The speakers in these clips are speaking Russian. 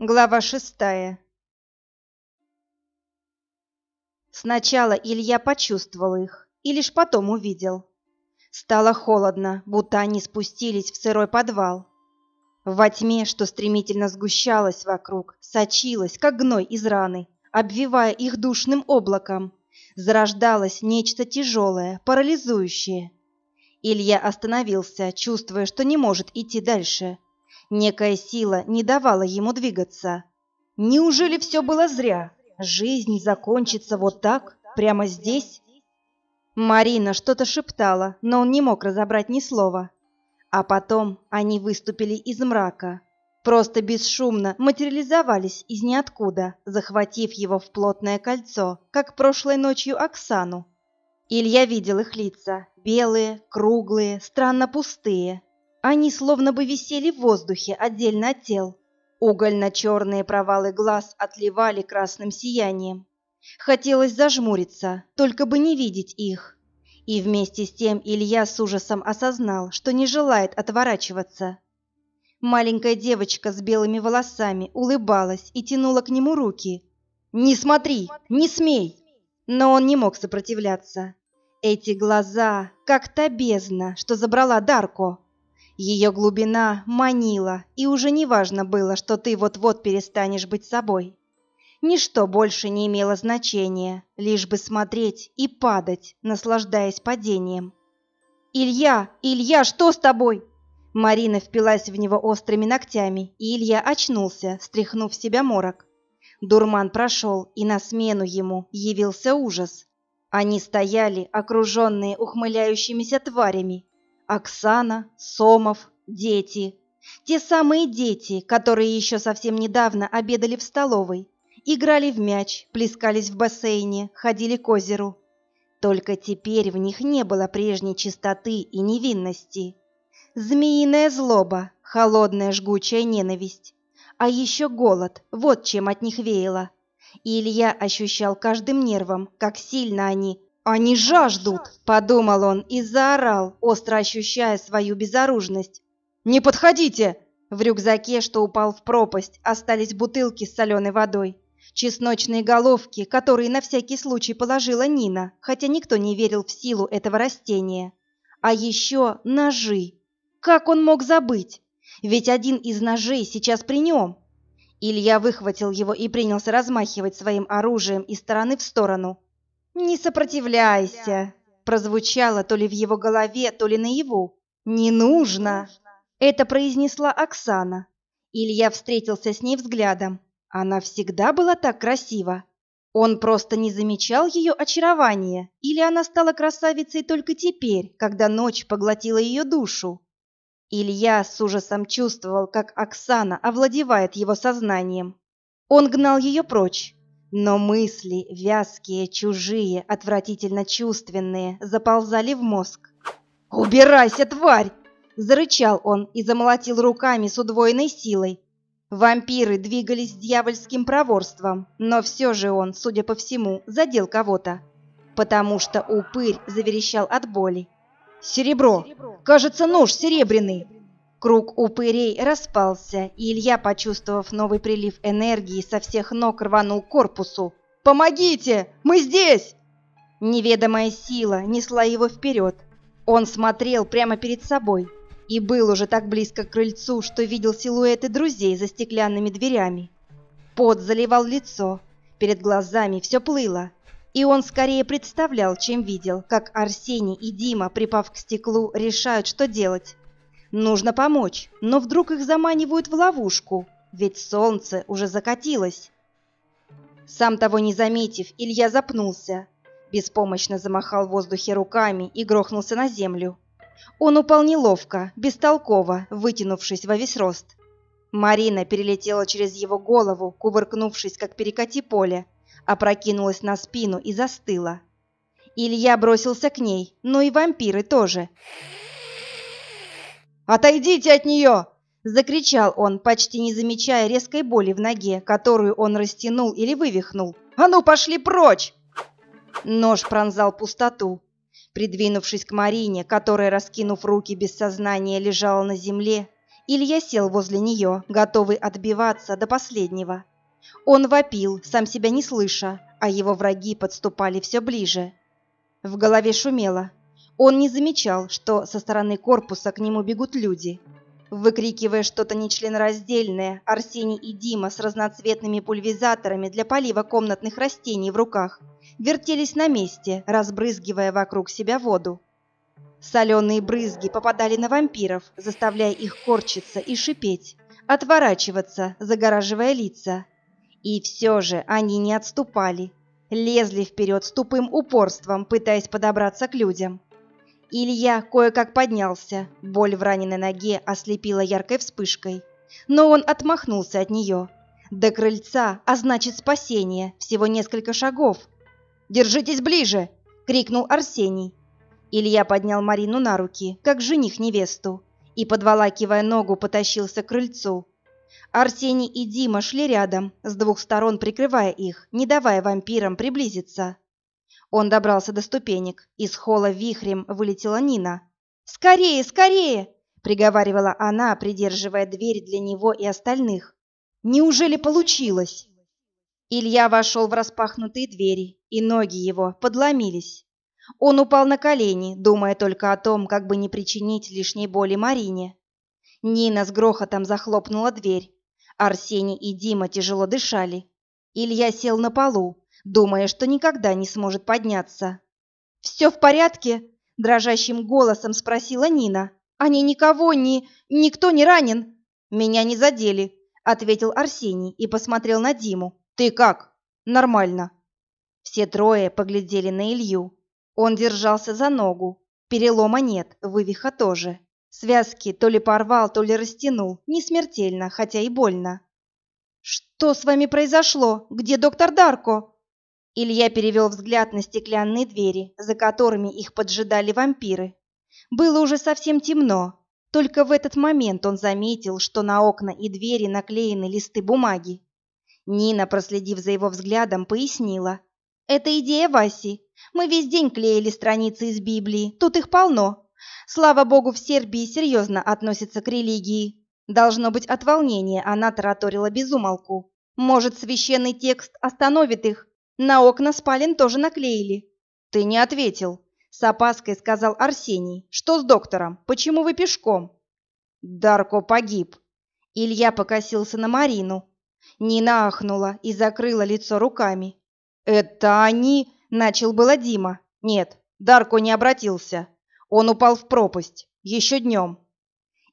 Глава шестая Сначала Илья почувствовал их и лишь потом увидел. Стало холодно, будто они спустились в сырой подвал. Во тьме, что стремительно сгущалось вокруг, сочилось, как гной из раны, обвивая их душным облаком. Зарождалось нечто тяжелое, парализующее. Илья остановился, чувствуя, что не может идти дальше. Некая сила не давала ему двигаться. Неужели все было зря? Жизнь закончится вот так, прямо здесь? Марина что-то шептала, но он не мог разобрать ни слова. А потом они выступили из мрака, просто бесшумно материализовались из ниоткуда, захватив его в плотное кольцо, как прошлой ночью Оксану. Илья видел их лица, белые, круглые, странно пустые, они словно бы висели в воздухе отдельно от тел. Угольно-черные провалы глаз отливали красным сиянием. Хотелось зажмуриться, только бы не видеть их. И вместе с тем Илья с ужасом осознал, что не желает отворачиваться. Маленькая девочка с белыми волосами улыбалась и тянула к нему руки. «Не смотри! Не смей!» Но он не мог сопротивляться. Эти глаза, как та бездна, что забрала Дарко. Ее глубина манила, и уже не важно было, что ты вот-вот перестанешь быть собой. Ничто больше не имело значения, лишь бы смотреть и падать, наслаждаясь падением. «Илья! Илья, что с тобой?» Марина впилась в него острыми ногтями, и Илья очнулся, стряхнув себя морок. Дурман прошел, и на смену ему явился ужас. Они стояли, окруженные ухмыляющимися тварями, Оксана, Сомов, дети. Те самые дети, которые еще совсем недавно обедали в столовой, играли в мяч, плескались в бассейне, ходили к озеру. Только теперь в них не было прежней чистоты и невинности. Змеиная злоба, холодная жгучая ненависть. А еще голод, вот чем от них веяло. И Илья ощущал каждым нервом, как сильно они «Они жаждут!» — подумал он и заорал, остро ощущая свою безоружность. «Не подходите!» В рюкзаке, что упал в пропасть, остались бутылки с соленой водой, чесночные головки, которые на всякий случай положила Нина, хотя никто не верил в силу этого растения. А еще ножи. Как он мог забыть? Ведь один из ножей сейчас при нем. Илья выхватил его и принялся размахивать своим оружием из стороны в сторону. «Не сопротивляйся!» прозвучало то ли в его голове, то ли наяву. «Не нужно!» Это произнесла Оксана. Илья встретился с ней взглядом. Она всегда была так красива. Он просто не замечал ее очарования, или она стала красавицей только теперь, когда ночь поглотила ее душу. Илья с ужасом чувствовал, как Оксана овладевает его сознанием. Он гнал ее прочь, но мысли, вязкие, чужие, отвратительно чувственные, заползали в мозг. «Убирайся, тварь!» – зарычал он и замолотил руками с удвоенной силой. Вампиры двигались дьявольским проворством, но все же он, судя по всему, задел кого-то, потому что упырь заверещал от боли. «Серебро! Кажется, нож серебряный!» Круг упырей распался, и Илья, почувствовав новый прилив энергии, со всех ног рванул к корпусу. «Помогите! Мы здесь!» Неведомая сила несла его вперед. Он смотрел прямо перед собой и был уже так близко к крыльцу, что видел силуэты друзей за стеклянными дверями. Пот заливал лицо, перед глазами все плыло, и он скорее представлял, чем видел, как Арсений и Дима, припав к стеклу, решают, что делать. Нужно помочь, но вдруг их заманивают в ловушку, ведь солнце уже закатилось. Сам того не заметив, Илья запнулся, беспомощно замахал в воздухе руками и грохнулся на землю. Он упал неловко, бестолково, вытянувшись во весь рост. Марина перелетела через его голову, кувыркнувшись, как перекати поле, опрокинулась на спину и застыла. Илья бросился к ней, но и вампиры тоже. «Отойдите от нее!» — закричал он, почти не замечая резкой боли в ноге, которую он растянул или вывихнул. «А ну, пошли прочь!» Нож пронзал пустоту. Придвинувшись к Марине, которая, раскинув руки без сознания, лежала на земле, Илья сел возле нее, готовый отбиваться до последнего. Он вопил, сам себя не слыша, а его враги подступали все ближе. В голове шумело. Он не замечал, что со стороны корпуса к нему бегут люди. Выкрикивая что-то нечленораздельное, Арсений и Дима с разноцветными пульверизаторами для полива комнатных растений в руках вертелись на месте, разбрызгивая вокруг себя воду. Соленые брызги попадали на вампиров, заставляя их корчиться и шипеть, отворачиваться, загораживая лица. И все же они не отступали, лезли вперед с тупым упорством, пытаясь подобраться к людям. Илья кое-как поднялся, боль в раненой ноге ослепила яркой вспышкой, но он отмахнулся от нее. До крыльца, а значит спасение, всего несколько шагов. «Держитесь ближе!» — крикнул Арсений, Илья поднял Марину на руки, как жених невесту, и, подволакивая ногу, потащился к крыльцу. Арсений и Дима шли рядом, с двух сторон прикрывая их, не давая вампирам приблизиться. Он добрался до ступенек, из холла вихрем вылетела Нина. «Скорее, скорее!» — приговаривала она, придерживая дверь для него и остальных. «Неужели получилось?» Илья вошел в распахнутые двери, и ноги его подломились. Он упал на колени, думая только о том, как бы не причинить лишней боли Марине. Нина с грохотом захлопнула дверь. Арсений и Дима тяжело дышали. Илья сел на полу, думая, что никогда не сможет подняться. «Все в порядке?» – дрожащим голосом спросила Нина. «Они никого не... никто не ранен?» «Меня не задели», – ответил Арсений и посмотрел на Диму. «Ты как?» «Нормально». Все трое поглядели на Илью. Он держался за ногу. Перелома нет, вывиха тоже. Связки то ли порвал, то ли растянул. Не смертельно, хотя и больно. «Что с вами произошло? Где доктор Дарко?» Илья перевел взгляд на стеклянные двери, за которыми их поджидали вампиры. Было уже совсем темно. Только в этот момент он заметил, что на окна и двери наклеены листы бумаги. Нина, проследив за его взглядом, пояснила. «Это идея Васи. Мы весь день клеили страницы из Библии, тут их полно. Слава богу, в Сербии серьезно относятся к религии. Должно быть от волнения она тараторила безумолку. Может, священный текст остановит их? На окна спален тоже наклеили. Ты не ответил. С опаской сказал Арсений. Что с доктором? Почему вы пешком? Дарко погиб. Илья покосился на Марину. Нина ахнула и закрыла лицо руками. «Это они...» Начал было Дима. Нет, Дарко не обратился. Он упал в пропасть. Еще днем.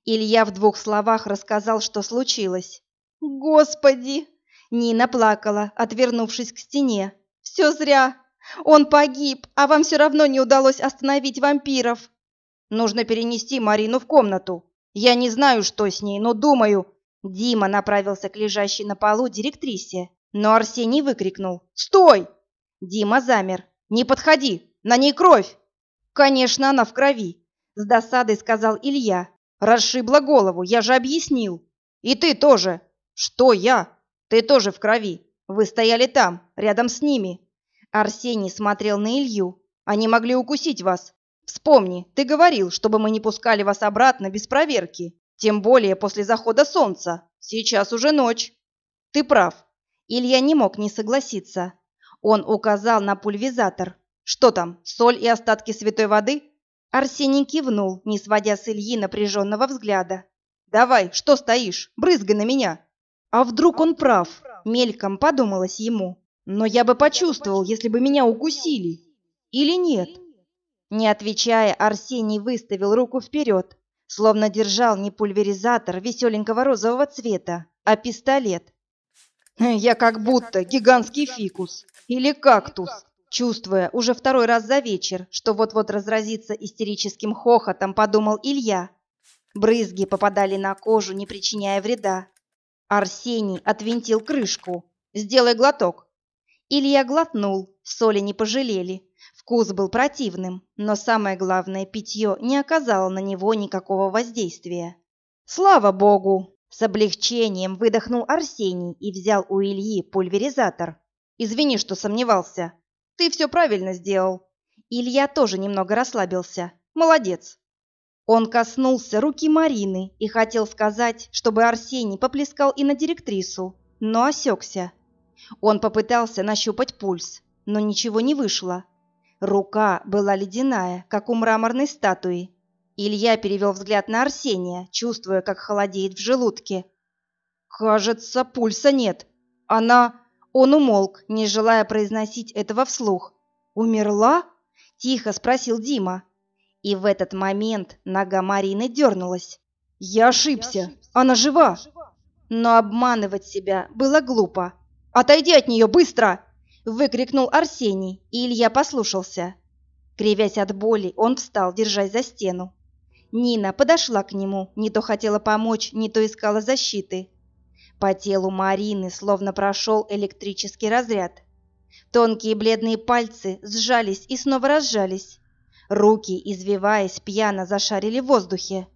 Илья в двух словах рассказал, что случилось. «Господи!» Нина плакала, отвернувшись к стене. «Все зря! Он погиб, а вам все равно не удалось остановить вампиров!» «Нужно перенести Марину в комнату. Я не знаю, что с ней, но думаю...» Дима направился к лежащей на полу директрисе, но Арсений выкрикнул «Стой!» Дима замер. «Не подходи! На ней кровь!» «Конечно, она в крови!» С досадой сказал Илья. «Расшибла голову, я же объяснил!» «И ты тоже!» «Что я? Ты тоже в крови! Вы стояли там, рядом с ними!» Арсений смотрел на Илью. «Они могли укусить вас. Вспомни, ты говорил, чтобы мы не пускали вас обратно без проверки. Тем более после захода солнца. Сейчас уже ночь». «Ты прав». Илья не мог не согласиться. Он указал на пульвизатор. «Что там, соль и остатки святой воды?» Арсений кивнул, не сводя с Ильи напряженного взгляда. «Давай, что стоишь? Брызгай на меня!» А вдруг он прав? Мельком подумалось ему. Но я бы почувствовал, если бы меня укусили. Или нет? Не отвечая, Арсений выставил руку вперед, словно держал не пульверизатор веселенького розового цвета, а пистолет. Я как будто гигантский фикус или кактус, чувствуя уже второй раз за вечер, что вот-вот разразится истерическим хохотом, подумал Илья. Брызги попадали на кожу, не причиняя вреда. Арсений отвинтил крышку. «Сделай глоток». Илья глотнул, соли не пожалели. Вкус был противным, но самое главное, питье не оказало на него никакого воздействия. «Слава богу!» С облегчением выдохнул Арсений и взял у Ильи пульверизатор. «Извини, что сомневался. Ты все правильно сделал». Илья тоже немного расслабился. «Молодец». Он коснулся руки Марины и хотел сказать, чтобы Арсений поплескал и на директрису, но осекся. Он попытался нащупать пульс, но ничего не вышло. Рука была ледяная, как у мраморной статуи. Илья перевел взгляд на Арсения, чувствуя, как холодеет в желудке. «Кажется, пульса нет. Она...» Он умолк, не желая произносить этого вслух. «Умерла?» — тихо спросил Дима. И в этот момент нога Марины дернулась. «Я ошибся! Она жива!» Но обманывать себя было глупо. «Отойди от нее, быстро!» — выкрикнул Арсений, и Илья послушался. Кривясь от боли, он встал, держась за стену. Нина подошла к нему, не то хотела помочь, не то искала защиты. По телу Марины словно прошел электрический разряд. Тонкие бледные пальцы сжались и снова разжались. Руки, извиваясь, пьяно зашарили в воздухе.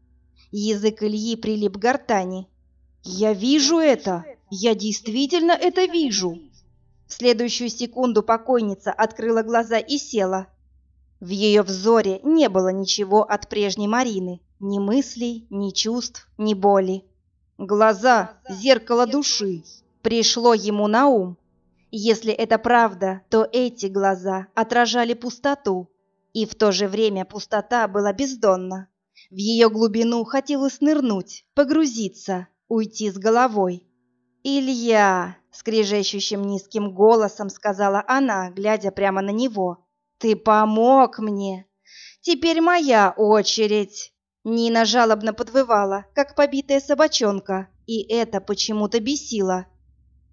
Язык Ильи прилип к гортани. «Я вижу это! Я действительно это вижу!» В следующую секунду покойница открыла глаза и села. В ее взоре не было ничего от прежней Марины. Ни мыслей, ни чувств, ни боли. Глаза — зеркало души. Пришло ему на ум. Если это правда, то эти глаза отражали пустоту. И в то же время пустота была бездонна. В ее глубину хотелось нырнуть, погрузиться, уйти с головой. «Илья!» — скрежещущим низким голосом сказала она, глядя прямо на него. «Ты помог мне! Теперь моя очередь!» Нина жалобно подвывала, как побитая собачонка, и это почему-то бесило.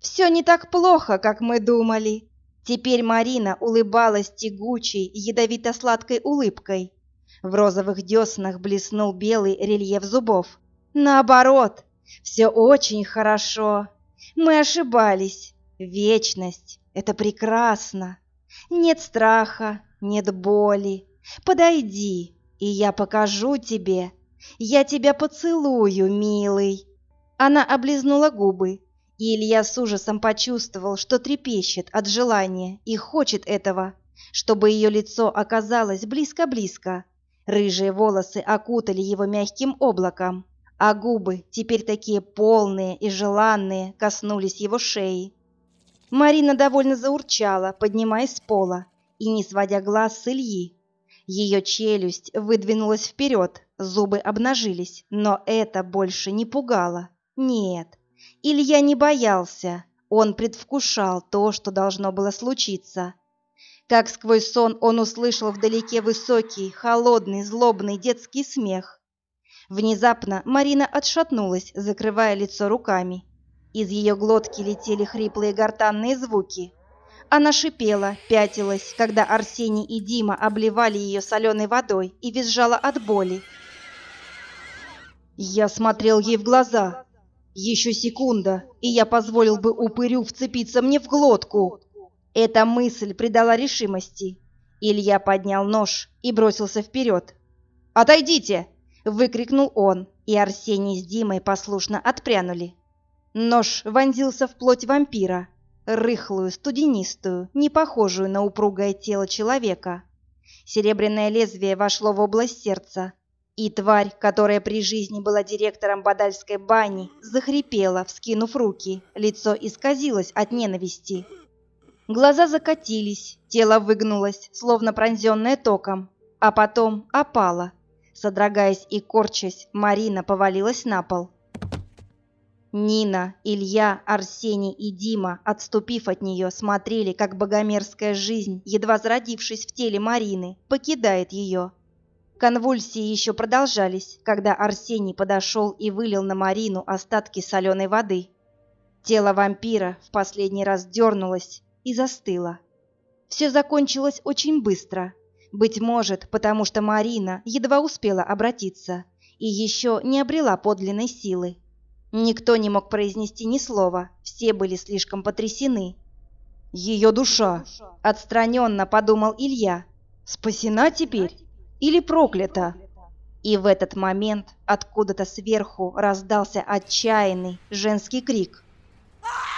«Все не так плохо, как мы думали». Теперь Марина улыбалась тягучей, ядовито-сладкой улыбкой. В розовых деснах блеснул белый рельеф зубов. «Наоборот, все очень хорошо. Мы ошибались. Вечность — это прекрасно. Нет страха, нет боли. Подойди, и я покажу тебе. Я тебя поцелую, милый. Она облизнула губы, и Илья с ужасом почувствовал, что трепещет от желания и хочет этого, чтобы ее лицо оказалось близко-близко. Рыжие волосы окутали его мягким облаком, а губы, теперь такие полные и желанные, коснулись его шеи. Марина довольно заурчала, поднимаясь с пола и не сводя глаз с Ильи. Ее челюсть выдвинулась вперед, зубы обнажились, но это больше не пугало. Нет, Илья не боялся, он предвкушал то, что должно было случиться. Как сквозь сон он услышал вдалеке высокий, холодный, злобный детский смех. Внезапно Марина отшатнулась, закрывая лицо руками. Из ее глотки летели хриплые гортанные звуки. Она шипела, пятилась, когда Арсений и Дима обливали ее соленой водой и визжала от боли. Я смотрел ей в глаза. Еще секунда, и я позволил бы упырю вцепиться мне в глотку. Эта мысль придала решимости. Илья поднял нож и бросился вперед. «Отойдите!» — выкрикнул он, и Арсений с Димой послушно отпрянули. Нож вонзился в плоть вампира, рыхлую, студенистую, не похожую на упругое тело человека. Серебряное лезвие вошло в область сердца, и тварь, которая при жизни была директором Бадальской бани, захрипела, вскинув руки, лицо исказилось от ненависти. Глаза закатились, тело выгнулось, словно пронзенное током, а потом опало. Содрогаясь и корчась, Марина повалилась на пол. Нина, Илья, Арсений и Дима, отступив от нее, смотрели, как богомерзкая жизнь, едва зародившись в теле Марины, покидает ее. Конвульсии еще продолжались, когда Арсений подошел и вылил на Марину остатки соленой воды. Тело вампира в последний раз дернулось и застыло. Все закончилось очень быстро. Быть может, потому что Марина едва успела обратиться и еще не обрела подлинной силы. Никто не мог произнести ни слова, все были слишком потрясены. «Ее душа!» — отстраненно подумал Илья. «Спасена теперь или проклято. И в этот момент откуда-то сверху раздался отчаянный женский крик. «Ах!»